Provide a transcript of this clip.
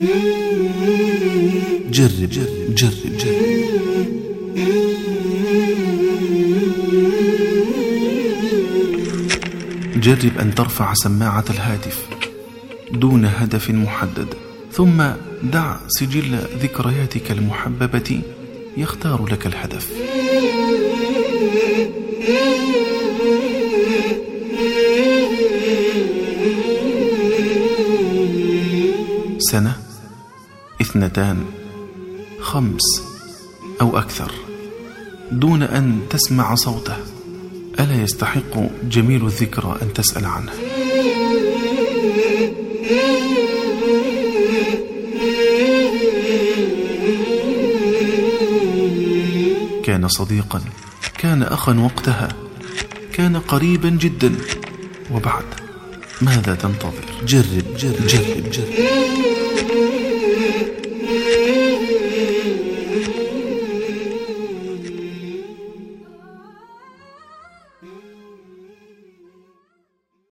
جرب جرب جرب. جرب جرب أن ترفع سماعة الهاتف دون هدف محدد ثم دع سجل ذكرياتك المحببة يختار لك الهدف. سنة اثنتان خمس أو أكثر دون أن تسمع صوته. ألا يستحق جميل الذكرى أن تسأل عنه. كان صديقا كان أخا وقتها كان قريبا جدا. وبعد ماذا تنتظر؟ جرب جرب جرب جرب.